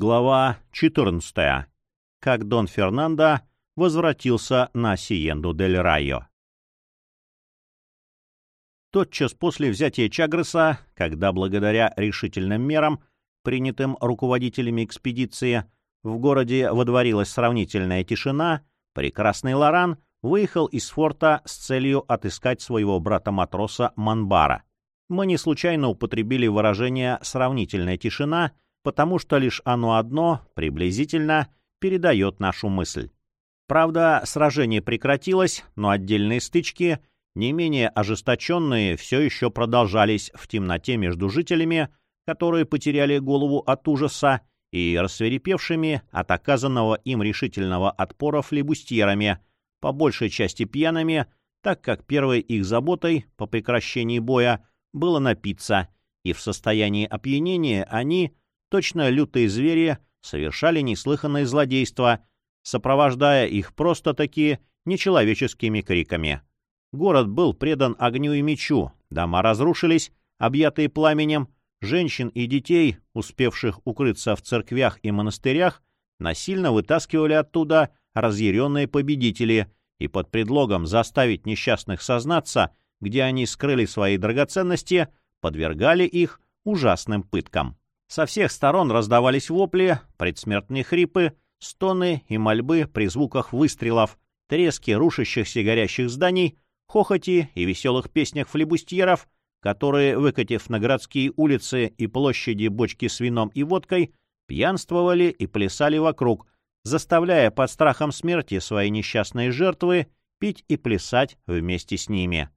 Глава 14. Как Дон Фернандо возвратился на Сиенду дель Райо. Тотчас после взятия Чагреса, когда благодаря решительным мерам, принятым руководителями экспедиции, в городе водворилась сравнительная тишина, прекрасный Лоран выехал из форта с целью отыскать своего брата-матроса Манбара. Мы не случайно употребили выражение «сравнительная тишина», потому что лишь оно одно, приблизительно, передает нашу мысль. Правда, сражение прекратилось, но отдельные стычки, не менее ожесточенные, все еще продолжались в темноте между жителями, которые потеряли голову от ужаса, и рассверепевшими от оказанного им решительного отпора флебустьерами, по большей части пьяными, так как первой их заботой по прекращении боя было напиться, и в состоянии опьянения они — точно лютые звери, совершали неслыханное злодейство, сопровождая их просто-таки нечеловеческими криками. Город был предан огню и мечу, дома разрушились, объятые пламенем, женщин и детей, успевших укрыться в церквях и монастырях, насильно вытаскивали оттуда разъяренные победители и под предлогом заставить несчастных сознаться, где они скрыли свои драгоценности, подвергали их ужасным пыткам. Со всех сторон раздавались вопли, предсмертные хрипы, стоны и мольбы при звуках выстрелов, трески рушащихся горящих зданий, хохоти и веселых песнях флебустьеров, которые, выкатив на городские улицы и площади бочки с вином и водкой, пьянствовали и плясали вокруг, заставляя под страхом смерти свои несчастные жертвы пить и плясать вместе с ними.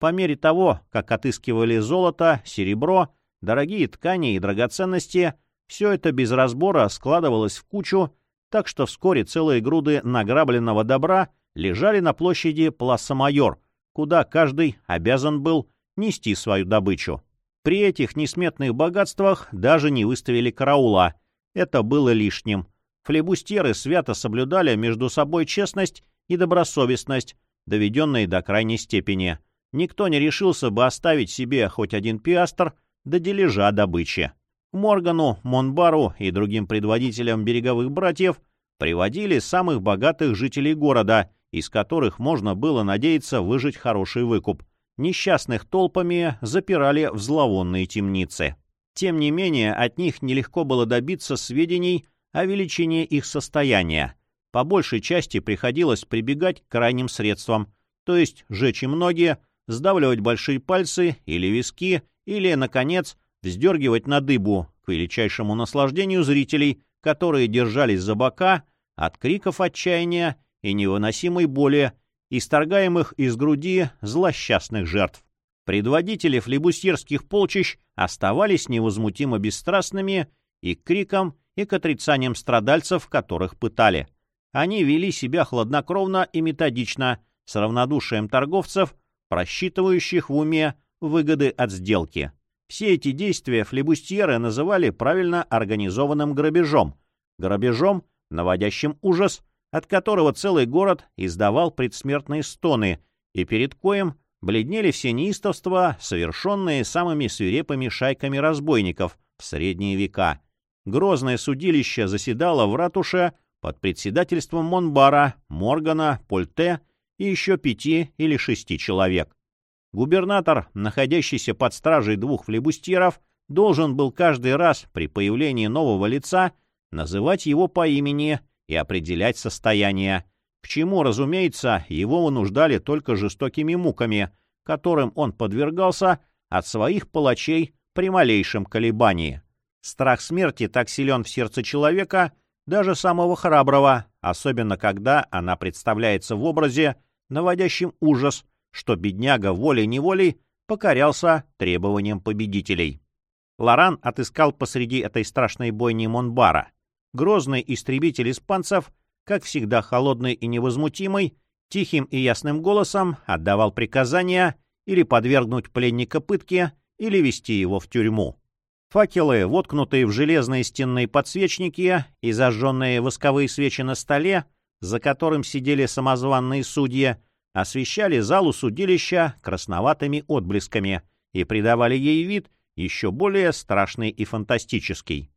По мере того, как отыскивали золото, серебро, Дорогие ткани и драгоценности — все это без разбора складывалось в кучу, так что вскоре целые груды награбленного добра лежали на площади Пласа-Майор, куда каждый обязан был нести свою добычу. При этих несметных богатствах даже не выставили караула. Это было лишним. Флебустеры свято соблюдали между собой честность и добросовестность, доведенные до крайней степени. Никто не решился бы оставить себе хоть один пиастр — до дележа добычи. Моргану, Монбару и другим предводителям береговых братьев приводили самых богатых жителей города, из которых можно было надеяться выжить хороший выкуп. Несчастных толпами запирали в зловонные темницы. Тем не менее, от них нелегко было добиться сведений о величине их состояния. По большей части приходилось прибегать к крайним средствам, то есть жечь им ноги, сдавливать большие пальцы или виски или, наконец, вздергивать на дыбу к величайшему наслаждению зрителей, которые держались за бока от криков отчаяния и невыносимой боли, исторгаемых из груди злосчастных жертв. Предводители флебусьерских полчищ оставались невозмутимо бесстрастными и к крикам, и к отрицаниям страдальцев, которых пытали. Они вели себя хладнокровно и методично, с равнодушием торговцев, просчитывающих в уме выгоды от сделки. Все эти действия флебустьеры называли правильно организованным грабежом. Грабежом, наводящим ужас, от которого целый город издавал предсмертные стоны, и перед коем бледнели все неистовства, совершенные самыми свирепыми шайками разбойников в средние века. Грозное судилище заседало в ратуше под председательством Монбара, Моргана, Польте и еще пяти или шести человек. Губернатор, находящийся под стражей двух флебустьеров, должен был каждый раз при появлении нового лица называть его по имени и определять состояние, к чему, разумеется, его вынуждали только жестокими муками, которым он подвергался от своих палачей при малейшем колебании. Страх смерти так силен в сердце человека, даже самого храброго, особенно когда она представляется в образе, наводящем ужас, что бедняга волей-неволей покорялся требованиям победителей. Лоран отыскал посреди этой страшной бойни Монбара. Грозный истребитель испанцев, как всегда холодный и невозмутимый, тихим и ясным голосом отдавал приказания или подвергнуть пленника пытке, или вести его в тюрьму. Факелы, воткнутые в железные стенные подсвечники и зажженные восковые свечи на столе, за которым сидели самозванные судьи, освещали залу судилища красноватыми отблесками и придавали ей вид еще более страшный и фантастический.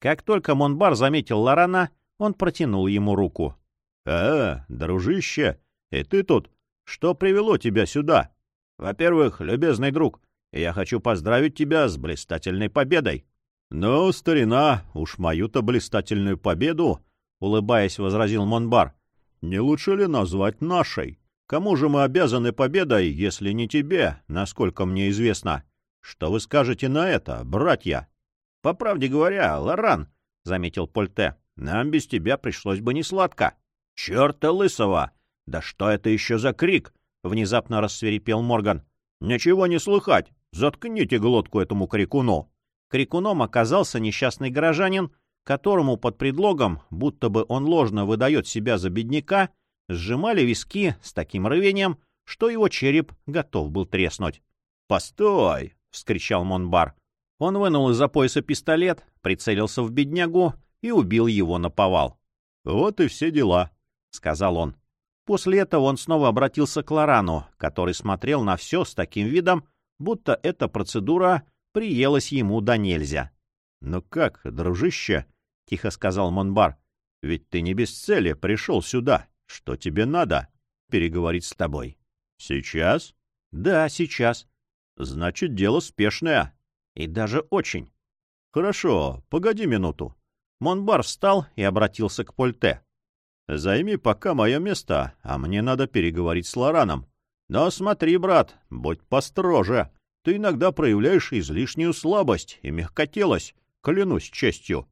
Как только Монбар заметил Лорана, он протянул ему руку. — А, дружище, и ты тут? Что привело тебя сюда? Во-первых, любезный друг, я хочу поздравить тебя с блистательной победой. — Ну, старина, уж мою-то блистательную победу, — улыбаясь, возразил Монбар, — не лучше ли назвать нашей? Кому же мы обязаны победой, если не тебе, насколько мне известно? Что вы скажете на это, братья? — По правде говоря, Лоран, — заметил Польте, — нам без тебя пришлось бы несладко. — Черта лысого! Да что это еще за крик? — внезапно рассверепел Морган. — Ничего не слыхать! Заткните глотку этому крикуну! Крикуном оказался несчастный горожанин, которому под предлогом, будто бы он ложно выдает себя за бедняка, сжимали виски с таким рвением, что его череп готов был треснуть. «Постой!» — вскричал Монбар. Он вынул из-за пояса пистолет, прицелился в беднягу и убил его на повал. «Вот и все дела», — сказал он. После этого он снова обратился к Лорану, который смотрел на все с таким видом, будто эта процедура приелась ему да нельзя. — Ну как, дружище? — тихо сказал Монбар. — Ведь ты не без цели пришел сюда. Что тебе надо? Переговорить с тобой. — Сейчас? — Да, сейчас. — Значит, дело спешное. И даже очень. — Хорошо, погоди минуту. Монбар встал и обратился к Польте. — Займи пока мое место, а мне надо переговорить с Лораном. Но смотри, брат, будь построже. Ты иногда проявляешь излишнюю слабость и мягкотелость, клянусь честью.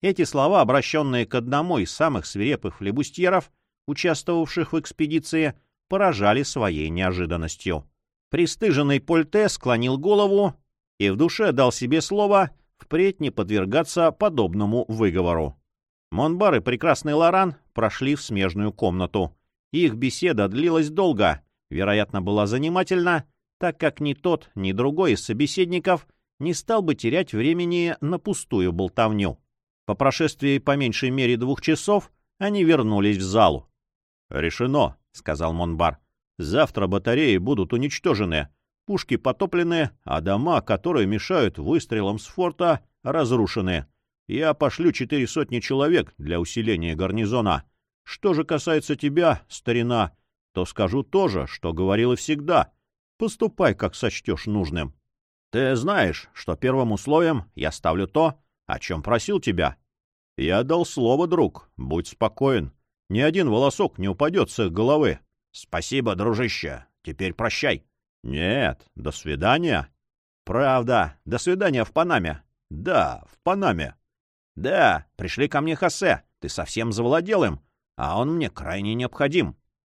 Эти слова, обращенные к одному из самых свирепых флебустьеров, участвовавших в экспедиции, поражали своей неожиданностью. Пристыженный Польте склонил голову и в душе дал себе слово впредь не подвергаться подобному выговору. Монбар и прекрасный Лоран прошли в смежную комнату. Их беседа длилась долго, вероятно, была занимательна, так как ни тот, ни другой из собеседников не стал бы терять времени на пустую болтовню. По прошествии по меньшей мере двух часов они вернулись в залу. «Решено», — сказал Монбар. «Завтра батареи будут уничтожены, пушки потоплены, а дома, которые мешают выстрелам с форта, разрушены. Я пошлю четыре сотни человек для усиления гарнизона. Что же касается тебя, старина, то скажу то же, что говорил и всегда. Поступай, как сочтешь нужным. Ты знаешь, что первым условием я ставлю то, о чем просил тебя. Я дал слово, друг, будь спокоен. Ни один волосок не упадет с их головы. Спасибо, дружище. Теперь прощай. Нет, до свидания. Правда, до свидания в Панаме. Да, в Панаме. Да, пришли ко мне Хосе. Ты совсем завладел им, а он мне крайне необходим.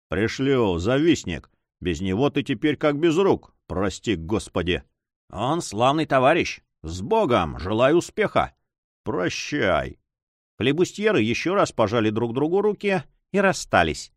Пришлю, завистник. Без него ты теперь как без рук, прости господи. Он славный товарищ. С Богом, желаю успеха. Прощай. Флебустьеры еще раз пожали друг другу руки и расстались.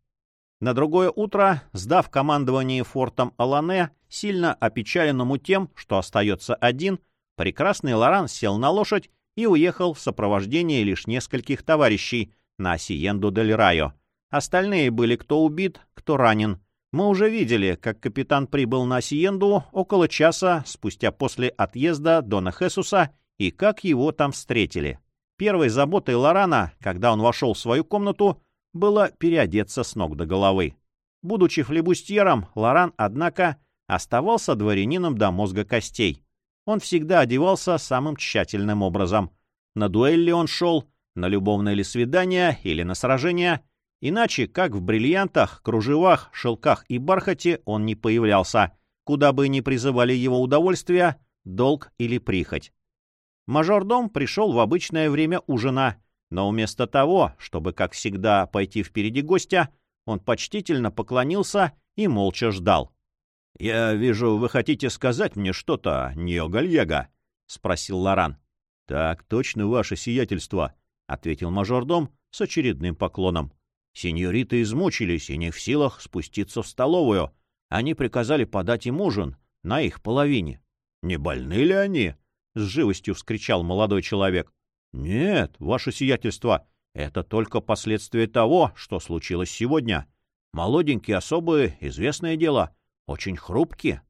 На другое утро, сдав командование фортом Алане, сильно опечаленному тем, что остается один, прекрасный Лоран сел на лошадь и уехал в сопровождении лишь нескольких товарищей на Сиенду дель Райо. Остальные были кто убит, кто ранен, мы уже видели, как капитан прибыл на Сиенду около часа спустя после отъезда Дона Хесуса и как его там встретили. Первой заботой Лорана, когда он вошел в свою комнату, было переодеться с ног до головы. Будучи флебустьером, Лоран, однако, оставался дворянином до мозга костей. Он всегда одевался самым тщательным образом. На дуэль ли он шел, на любовное ли свидание или на сражение — Иначе, как в бриллиантах, кружевах, шелках и бархате, он не появлялся, куда бы ни призывали его удовольствие, долг или прихоть. Мажордом пришел в обычное время ужина, но вместо того, чтобы, как всегда, пойти впереди гостя, он почтительно поклонился и молча ждал. — Я вижу, вы хотите сказать мне что-то, Нио Гальего? — спросил Лоран. — Так точно, ваше сиятельство, — ответил мажордом с очередным поклоном. Сеньориты измучились и не в силах спуститься в столовую. Они приказали подать им ужин на их половине. — Не больны ли они? — с живостью вскричал молодой человек. — Нет, ваше сиятельство, это только последствия того, что случилось сегодня. Молоденькие особые, известное дело, очень хрупкие.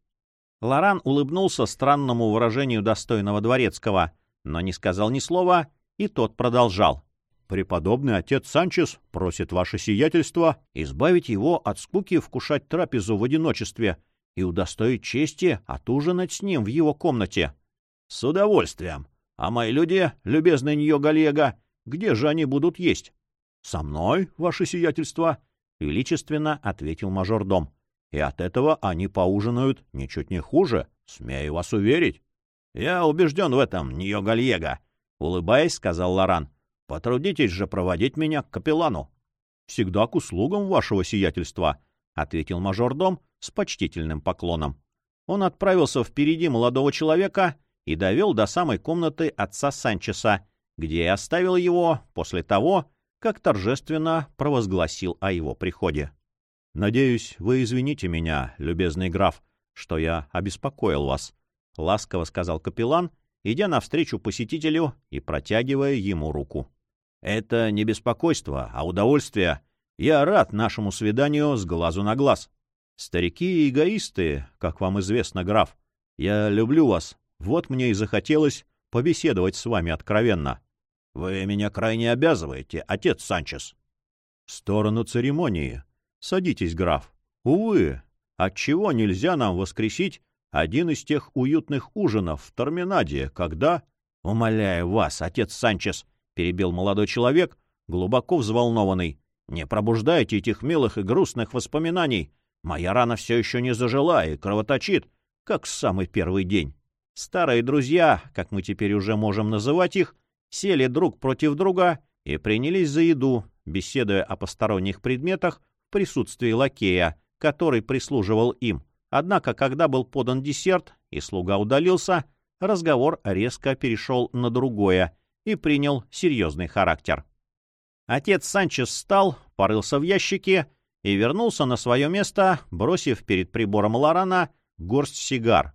Лоран улыбнулся странному выражению достойного дворецкого, но не сказал ни слова и тот продолжал. «Преподобный отец Санчес просит ваше сиятельство избавить его от скуки вкушать трапезу в одиночестве и удостоить чести отужинать с ним в его комнате». «С удовольствием. А мои люди, любезный нее Галега, где же они будут есть?» «Со мной, ваше сиятельство», — величественно ответил мажордом. «И от этого они поужинают ничуть не хуже, смею вас уверить». «Я убежден в этом, нее Гальего», — улыбаясь, сказал Лоран. «Потрудитесь же проводить меня к капеллану». «Всегда к услугам вашего сиятельства», — ответил мажордом с почтительным поклоном. Он отправился впереди молодого человека и довел до самой комнаты отца Санчеса, где и оставил его после того, как торжественно провозгласил о его приходе. «Надеюсь, вы извините меня, любезный граф, что я обеспокоил вас», — ласково сказал капеллан, идя навстречу посетителю и протягивая ему руку. «Это не беспокойство, а удовольствие. Я рад нашему свиданию с глазу на глаз. Старики и эгоисты, как вам известно, граф. Я люблю вас. Вот мне и захотелось побеседовать с вами откровенно. Вы меня крайне обязываете, отец Санчес. В сторону церемонии. Садитесь, граф. Увы, отчего нельзя нам воскресить один из тех уютных ужинов в Торминаде, когда... — Умоляю вас, отец Санчес, — перебил молодой человек, глубоко взволнованный. — Не пробуждайте этих милых и грустных воспоминаний. Моя рана все еще не зажила и кровоточит, как в самый первый день. Старые друзья, как мы теперь уже можем называть их, сели друг против друга и принялись за еду, беседуя о посторонних предметах в присутствии лакея, который прислуживал им. Однако, когда был подан десерт и слуга удалился, разговор резко перешел на другое и принял серьезный характер. Отец Санчес встал, порылся в ящике и вернулся на свое место, бросив перед прибором Лорана горсть сигар. —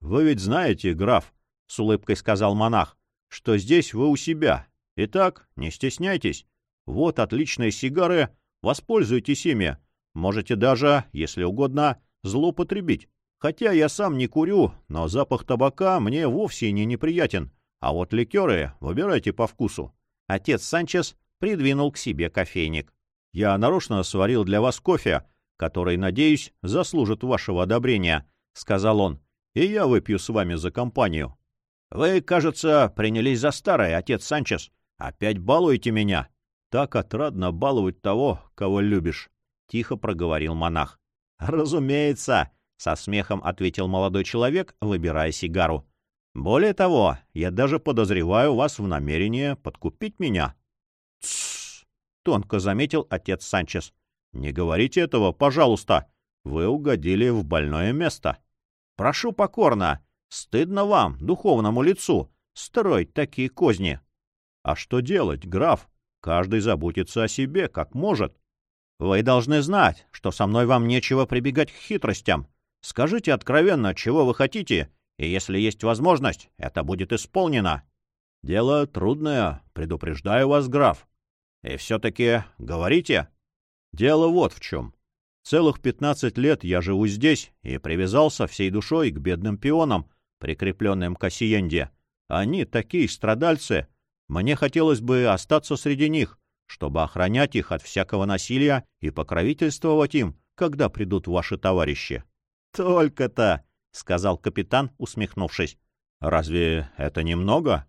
Вы ведь знаете, граф, — с улыбкой сказал монах, — что здесь вы у себя. Итак, не стесняйтесь. Вот отличные сигары, воспользуйтесь ими. Можете даже, если угодно, злоупотребить. Хотя я сам не курю, но запах табака мне вовсе не неприятен. А вот ликеры выбирайте по вкусу. Отец Санчес придвинул к себе кофейник. Я нарочно сварил для вас кофе, который, надеюсь, заслужит вашего одобрения, — сказал он, — и я выпью с вами за компанию. — Вы, кажется, принялись за старое, отец Санчес. Опять балуете меня. Так отрадно баловать того, кого любишь, — тихо проговорил монах. «Разумеется», — со смехом ответил молодой человек, выбирая сигару. «Более того, я даже подозреваю вас в намерении подкупить меня». «Тссс», — тонко заметил отец Санчес. «Не говорите этого, пожалуйста. Вы угодили в больное место». «Прошу покорно. Стыдно вам, духовному лицу, строить такие козни». «А что делать, граф? Каждый заботится о себе, как может». Вы должны знать, что со мной вам нечего прибегать к хитростям. Скажите откровенно, чего вы хотите, и если есть возможность, это будет исполнено. Дело трудное, предупреждаю вас, граф. И все-таки говорите. Дело вот в чем. Целых пятнадцать лет я живу здесь и привязался всей душой к бедным пионам, прикрепленным к Осиенде. Они такие страдальцы. Мне хотелось бы остаться среди них, чтобы охранять их от всякого насилия и покровительствовать им, когда придут ваши товарищи. «Только-то!» — сказал капитан, усмехнувшись. «Разве это немного?»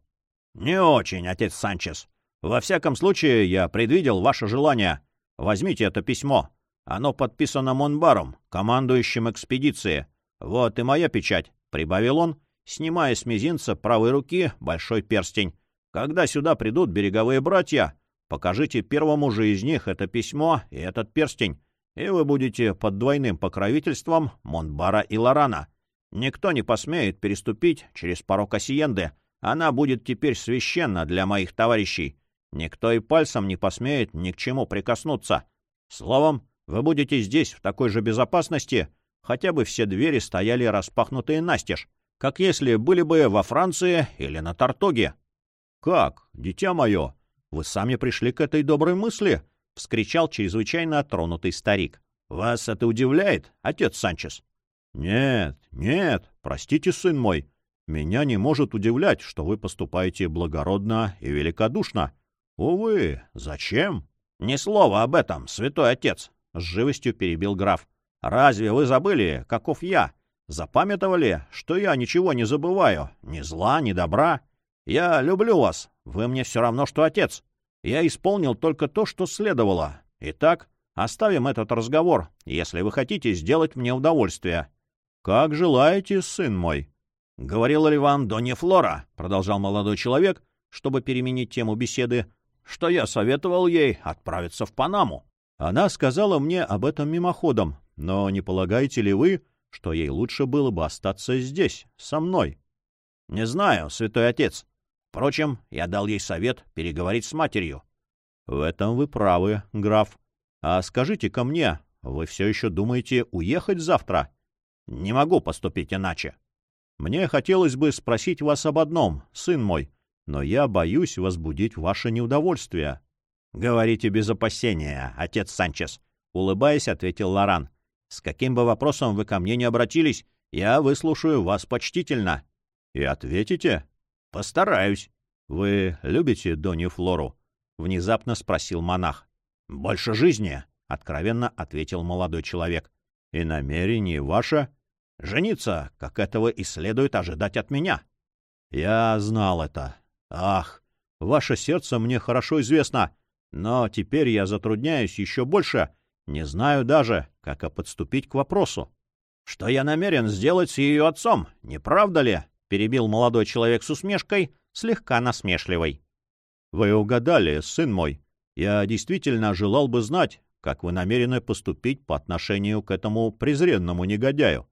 «Не очень, отец Санчес. Во всяком случае, я предвидел ваше желание. Возьмите это письмо. Оно подписано Монбаром, командующим экспедиции. Вот и моя печать», — прибавил он, снимая с мизинца правой руки большой перстень. «Когда сюда придут береговые братья, Покажите первому же из них это письмо и этот перстень, и вы будете под двойным покровительством Монбара и Лорана. Никто не посмеет переступить через порог Осиенды. Она будет теперь священна для моих товарищей. Никто и пальцем не посмеет ни к чему прикоснуться. Словом, вы будете здесь в такой же безопасности, хотя бы все двери стояли распахнутые настежь, как если были бы во Франции или на Тартоге. — Как, дитя мое? Вы сами пришли к этой доброй мысли? — вскричал чрезвычайно тронутый старик. — Вас это удивляет, отец Санчес? — Нет, нет, простите, сын мой. Меня не может удивлять, что вы поступаете благородно и великодушно. Увы, зачем? — Ни слова об этом, святой отец, — с живостью перебил граф. — Разве вы забыли, каков я? Запамятовали, что я ничего не забываю, ни зла, ни добра? Я люблю вас, вы мне все равно, что отец. Я исполнил только то, что следовало. Итак, оставим этот разговор, если вы хотите сделать мне удовольствие. — Как желаете, сын мой. — Говорила ли вам Донья Флора, — продолжал молодой человек, чтобы переменить тему беседы, — что я советовал ей отправиться в Панаму. Она сказала мне об этом мимоходом, но не полагаете ли вы, что ей лучше было бы остаться здесь, со мной? — Не знаю, святой отец. Впрочем, я дал ей совет переговорить с матерью. — В этом вы правы, граф. А скажите-ка мне, вы все еще думаете уехать завтра? — Не могу поступить иначе. Мне хотелось бы спросить вас об одном, сын мой, но я боюсь возбудить ваше неудовольствие. — Говорите без опасения, отец Санчес, — улыбаясь, ответил Лоран. — С каким бы вопросом вы ко мне не обратились, я выслушаю вас почтительно. — И ответите? — Постараюсь. — Вы любите Донью Флору? — внезапно спросил монах. — Больше жизни, — откровенно ответил молодой человек. — И намерение ваше? — Жениться, как этого и следует ожидать от меня. — Я знал это. Ах, ваше сердце мне хорошо известно, но теперь я затрудняюсь еще больше, не знаю даже, как подступить к вопросу. — Что я намерен сделать с ее отцом, не правда ли? — перебил молодой человек с усмешкой, слегка насмешливой. — Вы угадали, сын мой. Я действительно желал бы знать, как вы намерены поступить по отношению к этому презренному негодяю.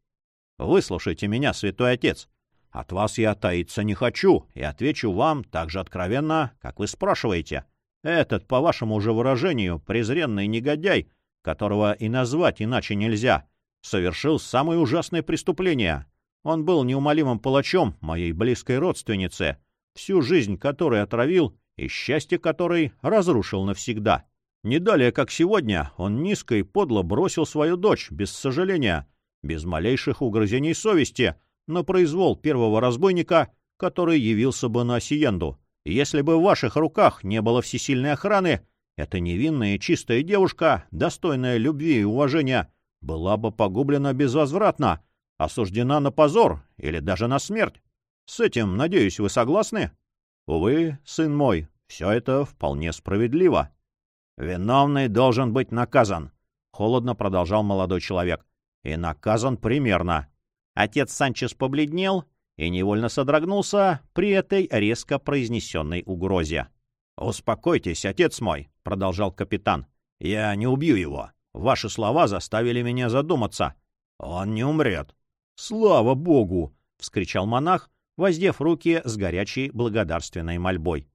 Выслушайте меня, святой отец. От вас я таиться не хочу, и отвечу вам так же откровенно, как вы спрашиваете. Этот, по вашему же выражению, презренный негодяй, которого и назвать иначе нельзя, совершил самое ужасное преступление. Он был неумолимым палачом моей близкой родственницы, всю жизнь которой отравил и счастье которой разрушил навсегда. Не далее, как сегодня, он низко и подло бросил свою дочь, без сожаления, без малейших угрызений совести, на произвол первого разбойника, который явился бы на Сиенду. Если бы в ваших руках не было всесильной охраны, эта невинная и чистая девушка, достойная любви и уважения, была бы погублена безвозвратно, осуждена на позор или даже на смерть. С этим, надеюсь, вы согласны? Увы, сын мой, все это вполне справедливо. Виновный должен быть наказан, — холодно продолжал молодой человек. И наказан примерно. Отец Санчес побледнел и невольно содрогнулся при этой резко произнесенной угрозе. «Успокойтесь, отец мой», — продолжал капитан. «Я не убью его. Ваши слова заставили меня задуматься. Он не умрет». «Слава богу!» — вскричал монах, воздев руки с горячей благодарственной мольбой.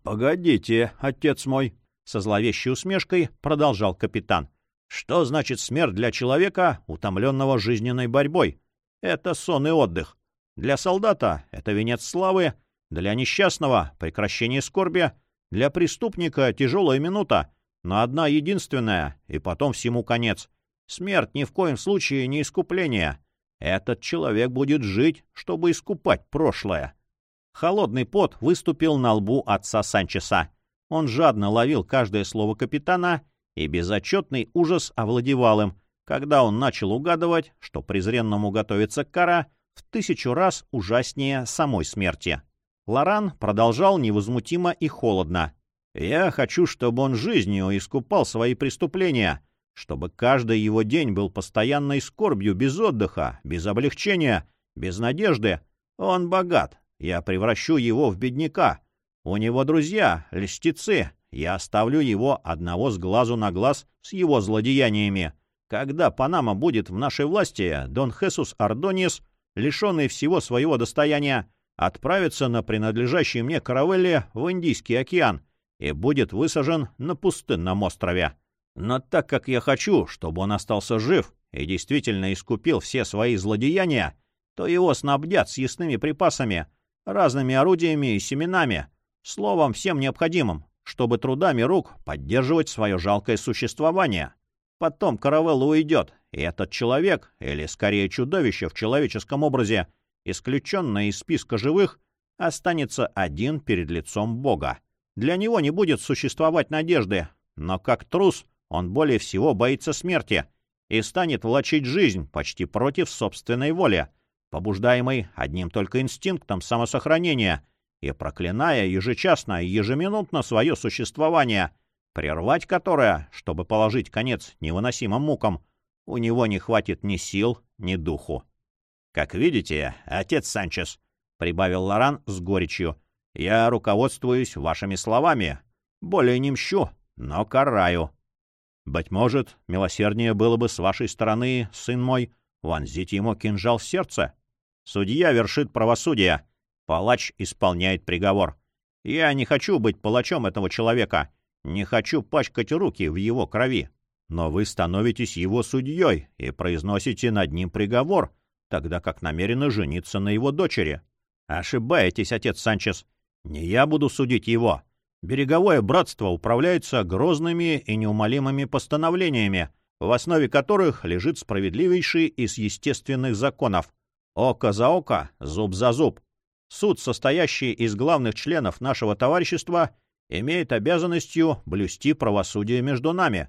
— Погодите, отец мой, — со зловещей усмешкой продолжал капитан. — Что значит смерть для человека, утомленного жизненной борьбой? Это сон и отдых. Для солдата это венец славы, для несчастного — прекращение скорби, для преступника — тяжелая минута, но одна единственная, и потом всему конец. Смерть ни в коем случае не искупление. Этот человек будет жить, чтобы искупать прошлое. Холодный пот выступил на лбу отца Санчеса. Он жадно ловил каждое слово капитана, и безотчетный ужас овладевал им, когда он начал угадывать, что презренному готовится кара в тысячу раз ужаснее самой смерти. Лоран продолжал невозмутимо и холодно. «Я хочу, чтобы он жизнью искупал свои преступления, чтобы каждый его день был постоянной скорбью, без отдыха, без облегчения, без надежды. Он богат, я превращу его в бедняка. У него друзья, льстецы, я оставлю его одного с глазу на глаз с его злодеяниями. Когда Панама будет в нашей власти, Дон Хесус Ардонис, лишенный всего своего достояния, отправится на принадлежащий мне каравелле в Индийский океан и будет высажен на пустынном острове. Но так как я хочу, чтобы он остался жив и действительно искупил все свои злодеяния, то его снабдят съестными припасами, разными орудиями и семенами, словом, всем необходимым, чтобы трудами рук поддерживать свое жалкое существование. Потом каравелла уйдет, этот человек, или скорее чудовище в человеческом образе, исключенное из списка живых, останется один перед лицом Бога. Для него не будет существовать надежды, но как трус он более всего боится смерти и станет влачить жизнь почти против собственной воли, побуждаемой одним только инстинктом самосохранения и проклиная ежечасно и ежеминутно свое существование, прервать которое, чтобы положить конец невыносимым мукам, у него не хватит ни сил, ни духу. «Как видите, отец Санчес», — прибавил Лоран с горечью, — «я руководствуюсь вашими словами. Более не мщу, но караю». «Быть может, милосерднее было бы с вашей стороны, сын мой, вонзить ему кинжал в сердце. Судья вершит правосудие, палач исполняет приговор. Я не хочу быть палачом этого человека, не хочу пачкать руки в его крови. Но вы становитесь его судьей и произносите над ним приговор, тогда как намерены жениться на его дочери. Ошибаетесь, отец Санчес. Не я буду судить его. Береговое братство управляется грозными и неумолимыми постановлениями, в основе которых лежит справедливейший из естественных законов. Око за око, зуб за зуб. Суд, состоящий из главных членов нашего товарищества, имеет обязанностью блюсти правосудие между нами.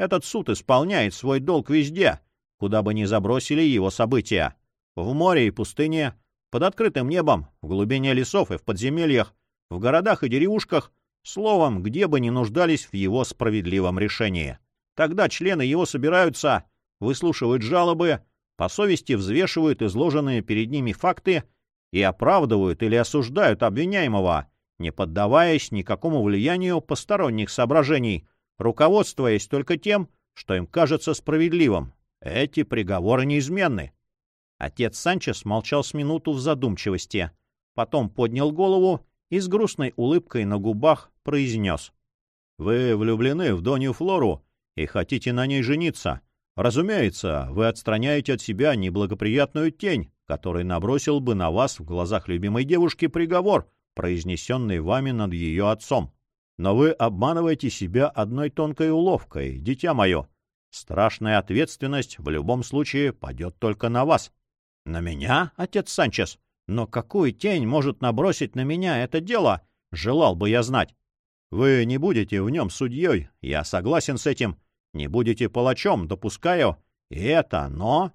Этот суд исполняет свой долг везде, куда бы ни забросили его события. В море и пустыне, под открытым небом, в глубине лесов и в подземельях, в городах и деревушках, словом, где бы ни нуждались в его справедливом решении. Тогда члены его собираются, выслушивают жалобы, по совести взвешивают изложенные перед ними факты и оправдывают или осуждают обвиняемого, не поддаваясь никакому влиянию посторонних соображений, руководствуясь только тем, что им кажется справедливым. Эти приговоры неизменны. Отец Санчес молчал с минуту в задумчивости, потом поднял голову и с грустной улыбкой на губах произнес. — Вы влюблены в Донью Флору и хотите на ней жениться. Разумеется, вы отстраняете от себя неблагоприятную тень, который набросил бы на вас в глазах любимой девушки приговор — произнесенный вами над ее отцом. Но вы обманываете себя одной тонкой уловкой, дитя мое. Страшная ответственность в любом случае падет только на вас. — На меня, отец Санчес? Но какую тень может набросить на меня это дело? Желал бы я знать. Вы не будете в нем судьей, я согласен с этим. Не будете палачом, допускаю. И это, но...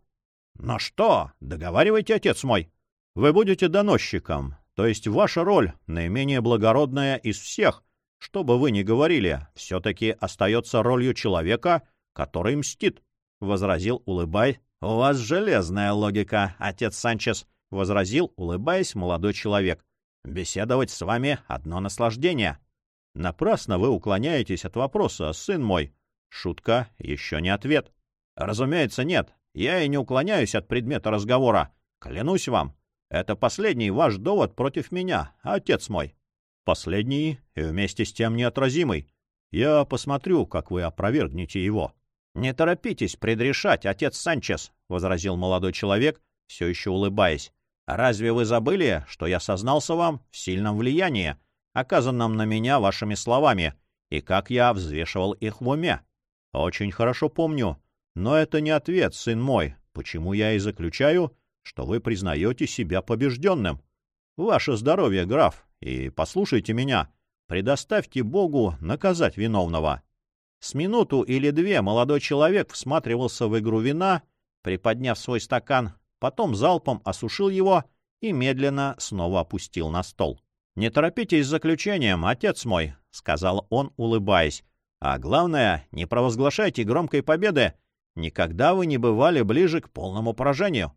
Но что? Договаривайте, отец мой. Вы будете доносчиком, то есть ваша роль, наименее благородная из всех, что бы вы ни говорили, все-таки остается ролью человека, который мстит, — возразил, улыбай. — У вас железная логика, отец Санчес, — возразил, улыбаясь, молодой человек. — Беседовать с вами — одно наслаждение. — Напрасно вы уклоняетесь от вопроса, сын мой. Шутка — еще не ответ. — Разумеется, нет. Я и не уклоняюсь от предмета разговора. Клянусь вам. Это последний ваш довод против меня, отец мой. Последний и вместе с тем неотразимый. Я посмотрю, как вы опровергнете его. — Не торопитесь предрешать, отец Санчес, — возразил молодой человек, все еще улыбаясь. — Разве вы забыли, что я сознался вам в сильном влиянии, оказанном на меня вашими словами, и как я взвешивал их в уме? — Очень хорошо помню. Но это не ответ, сын мой, почему я и заключаю, что вы признаете себя побежденным. Ваше здоровье, граф, и послушайте меня, предоставьте Богу наказать виновного. С минуту или две молодой человек всматривался в игру вина, приподняв свой стакан, потом залпом осушил его и медленно снова опустил на стол. — Не торопитесь с заключением, отец мой, — сказал он, улыбаясь. — А главное, не провозглашайте громкой победы. Никогда вы не бывали ближе к полному поражению.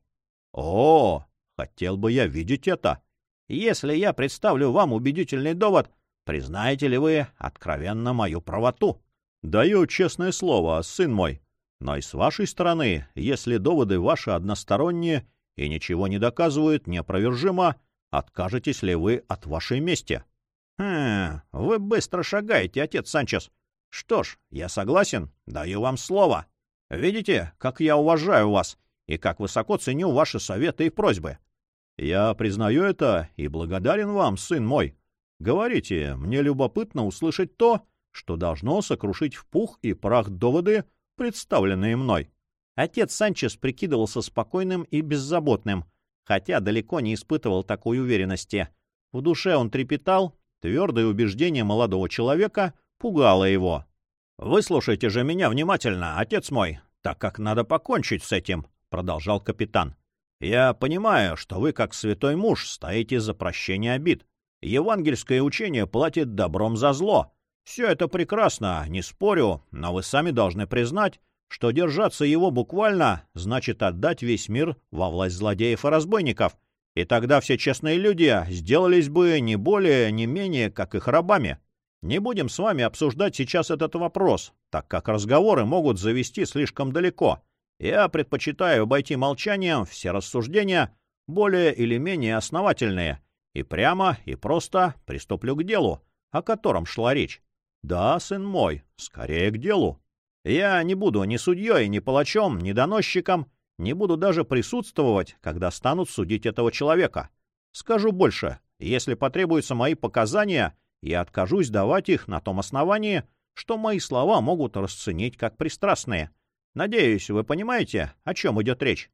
О, хотел бы я видеть это. Если я представлю вам убедительный довод, признаете ли вы откровенно мою правоту? Даю честное слово, сын мой. Но и с вашей стороны, если доводы ваши односторонние и ничего не доказывают неопровержимо, откажетесь ли вы от вашей мести? Хм, вы быстро шагаете, отец Санчес. Что ж, я согласен, даю вам слово. Видите, как я уважаю вас и как высоко ценю ваши советы и просьбы. Я признаю это и благодарен вам, сын мой. Говорите, мне любопытно услышать то, что должно сокрушить в пух и прах доводы, представленные мной. Отец Санчес прикидывался спокойным и беззаботным, хотя далеко не испытывал такой уверенности. В душе он трепетал, твердое убеждение молодого человека пугало его. «Выслушайте же меня внимательно, отец мой, так как надо покончить с этим», — продолжал капитан. «Я понимаю, что вы, как святой муж, стоите за прощение обид. Евангельское учение платит добром за зло. Все это прекрасно, не спорю, но вы сами должны признать, что держаться его буквально значит отдать весь мир во власть злодеев и разбойников, и тогда все честные люди сделались бы не более, не менее, как их рабами. Не будем с вами обсуждать сейчас этот вопрос, так как разговоры могут завести слишком далеко. Я предпочитаю обойти молчанием все рассуждения, более или менее основательные, и прямо и просто приступлю к делу, о котором шла речь. Да, сын мой, скорее к делу. Я не буду ни судьей, ни палачом, ни доносчиком, не буду даже присутствовать, когда станут судить этого человека. Скажу больше, если потребуются мои показания, я откажусь давать их на том основании, что мои слова могут расценить как пристрастные. Надеюсь, вы понимаете, о чем идет речь?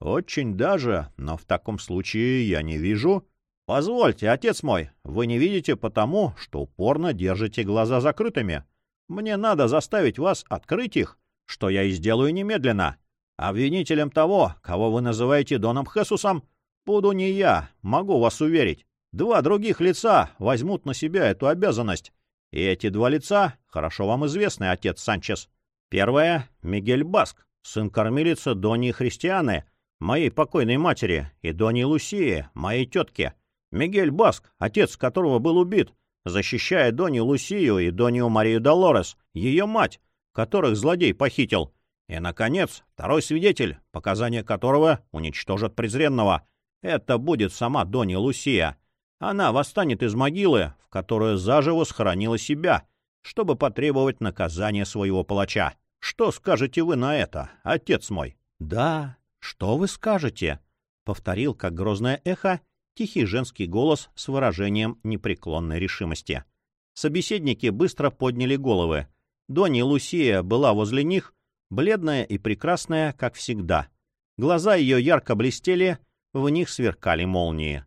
Очень даже, но в таком случае я не вижу... Позвольте, отец мой, вы не видите потому, что упорно держите глаза закрытыми. Мне надо заставить вас открыть их, что я и сделаю немедленно. Обвинителем того, кого вы называете Доном Хесусом, буду не я, могу вас уверить. Два других лица возьмут на себя эту обязанность. И эти два лица хорошо вам известны, отец Санчес. Первое — Мигель Баск, сын кормилицы Дони Христианы, моей покойной матери, и Дони Лусии, моей тетки. Мигель Баск, отец которого был убит, защищая Донью Лусию и Донью Марию Долорес, ее мать, которых злодей похитил. И, наконец, второй свидетель, показания которого уничтожат презренного. Это будет сама Донья Лусия. Она восстанет из могилы, в которую заживо схоронила себя, чтобы потребовать наказания своего палача. Что скажете вы на это, отец мой? — Да, что вы скажете? — повторил, как грозное эхо, тихий женский голос с выражением непреклонной решимости. Собеседники быстро подняли головы. Донни Лусия была возле них, бледная и прекрасная, как всегда. Глаза ее ярко блестели, в них сверкали молнии.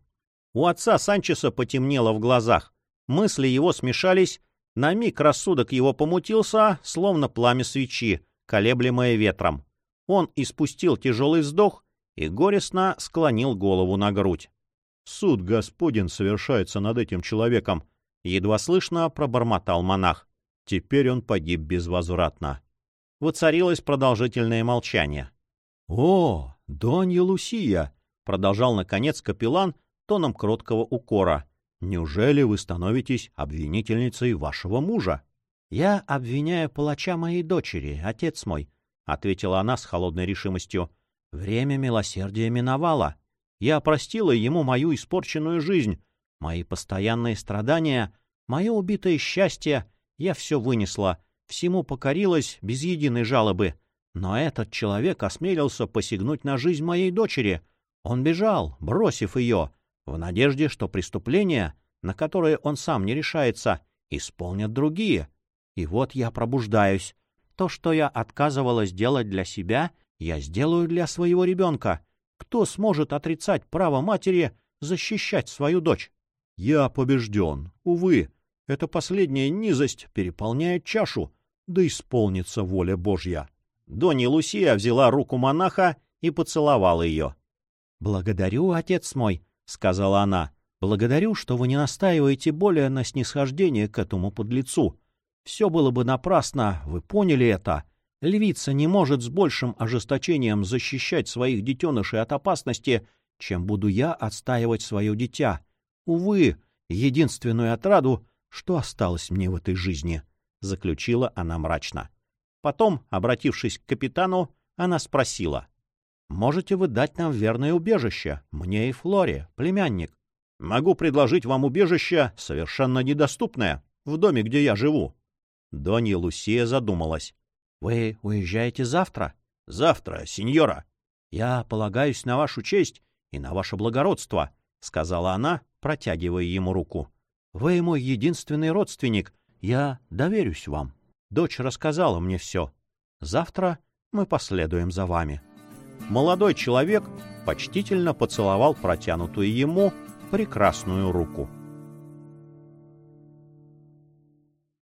У отца Санчеса потемнело в глазах, мысли его смешались, на миг рассудок его помутился, словно пламя свечи, колеблемое ветром. Он испустил тяжелый вздох и горестно склонил голову на грудь. Суд Господень совершается над этим человеком, едва слышно пробормотал монах. Теперь он погиб безвозвратно. Воцарилось продолжительное молчание. — О, Донья Лусия! — продолжал, наконец, капеллан тоном кроткого укора. — Неужели вы становитесь обвинительницей вашего мужа? — Я обвиняю палача моей дочери, отец мой, — ответила она с холодной решимостью. — Время милосердия миновало. — я простила ему мою испорченную жизнь, мои постоянные страдания, мое убитое счастье. Я все вынесла, всему покорилась без единой жалобы. Но этот человек осмелился посягнуть на жизнь моей дочери. Он бежал, бросив ее, в надежде, что преступления, на которые он сам не решается, исполнят другие. И вот я пробуждаюсь. То, что я отказывалась делать для себя, я сделаю для своего ребенка. Кто сможет отрицать право матери защищать свою дочь? Я побежден. Увы, эта последняя низость переполняет чашу, да исполнится воля Божья. Донья Лусия взяла руку монаха и поцеловала ее. — Благодарю, отец мой, — сказала она. — Благодарю, что вы не настаиваете более на снисхождении к этому подлецу. Все было бы напрасно, вы поняли это. Львица не может с большим ожесточением защищать своих детенышей от опасности, чем буду я отстаивать свое дитя. Увы, единственную отраду, что осталось мне в этой жизни, — заключила она мрачно. Потом, обратившись к капитану, она спросила. — Можете вы дать нам верное убежище, мне и Флоре, племянник? — Могу предложить вам убежище, совершенно недоступное, в доме, где я живу. Донья Лусия задумалась. — Вы уезжаете завтра? — Завтра, сеньора. — Я полагаюсь на вашу честь и на ваше благородство, — сказала она, протягивая ему руку. — Вы мой единственный родственник. Я доверюсь вам. Дочь рассказала мне все. Завтра мы последуем за вами. — молодой человек почтительно поцеловал протянутую ему прекрасную руку.